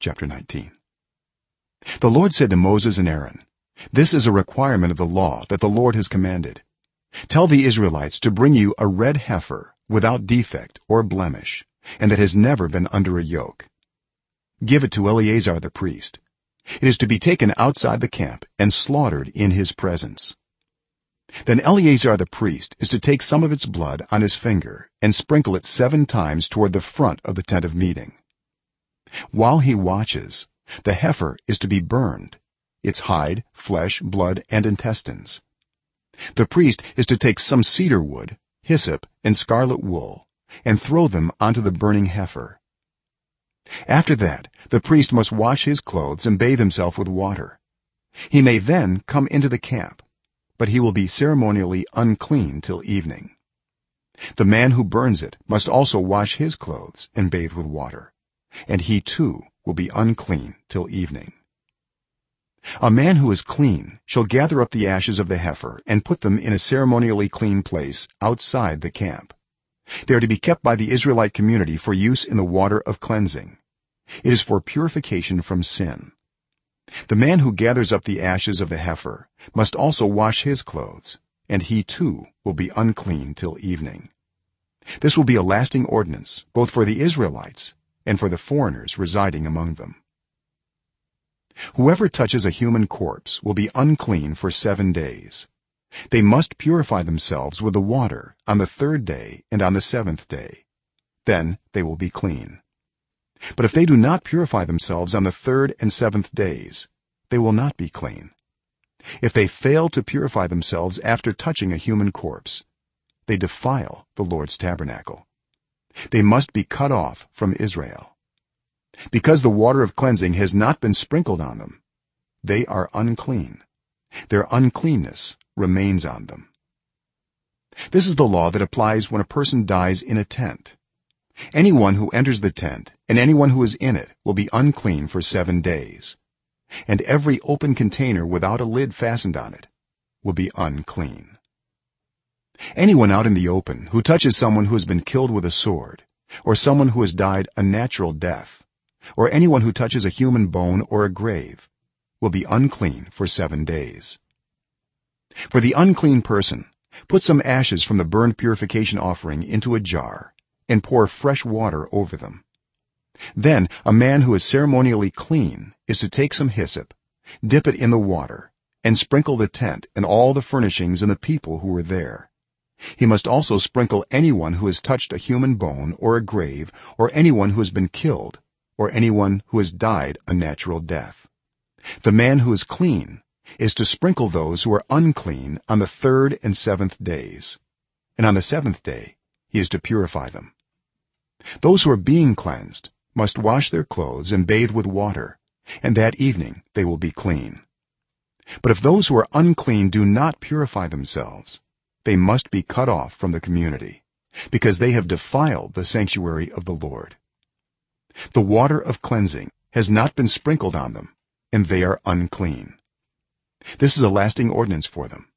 chapter 19 the lord said to moses and aaron this is a requirement of the law that the lord has commanded. Tell the israelites to bring you a red heifer without defect or blemish and that has never been under a yoke. Give it to eleazar the priest. It is to be taken outside the camp and slaughtered in his presence. Then eleazar the priest is to take some of its blood on his finger and sprinkle it 7 times toward the front of the tent of meeting while he watches the heifer is to be burned its hide flesh blood and intestines. The priest is to take some cedar wood hyssop and scarlet wool and throw them onto the burning heifer. After that the priest must wash his clothes and bathe himself with water. He may then come into the camp but he will be ceremonially unclean till evening. The man who burns it must also wash his clothes and bathe with water and he too will be unclean till evening. A man who is clean shall gather up the ashes of the heifer and put them in a ceremonially clean place outside the camp. They are to be kept by the israelite community for use in the water of cleansing. It is for purification from sin. The man who gathers up the ashes of the heifer must also wash his clothes and he too will be unclean till evening. This will be a lasting ordinance both for the israelites and for the foreigners residing among them. Whoever touches a human corpse will be unclean for 7 days. They must purify themselves with the water on the 3rd day and on the 7th day. Then they will be clean. But if they do not purify themselves on the 3rd and 7th days they will not be clean. If they fail to purify themselves after touching a human corpse they defile the lord's tabernacle they must be cut off from israel. Because the water of cleansing has not been sprinkled on them they are unclean. Their uncleanness remains on them. This is the law that applies when a person dies in a tent. Anyone who enters the tent and anyone who is in it will be unclean for 7 days. And every open container without a lid fastened on it will be unclean anyone out in the open who touches someone who has been killed with a sword or someone who has died a natural death or anyone who touches a human bone or a grave will be unclean for 7 days. For the unclean person put some ashes from the burnt purification offering into a jar and pour fresh water over them. Then a man who is ceremonially clean is to take some hyssop dip it in the water and sprinkle the tent and all the furnishings and the people who were there he must also sprinkle anyone who has touched a human bone or a grave or anyone who has been killed or anyone who has died a natural death. The man who is clean is to sprinkle those who are unclean on the 3rd and 7th days. And on the 7th day he is to purify them. Those who are being cleansed must wash their clothes and bathe with water and that evening they will be clean. But if those who are unclean do not purify themselves they must be cut off from the community because they have defiled the sanctuary of the lord. The water of cleansing has not been sprinkled on them and they are unclean. This is a lasting ordinance for them.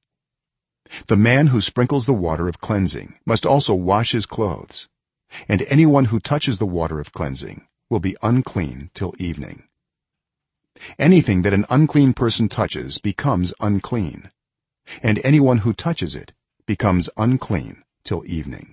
The man who sprinkles the water of cleansing must also wash his clothes and anyone who touches the water of cleansing will be unclean till evening. Anything that an unclean person touches becomes unclean and anyone who touches it becomes unclean till evening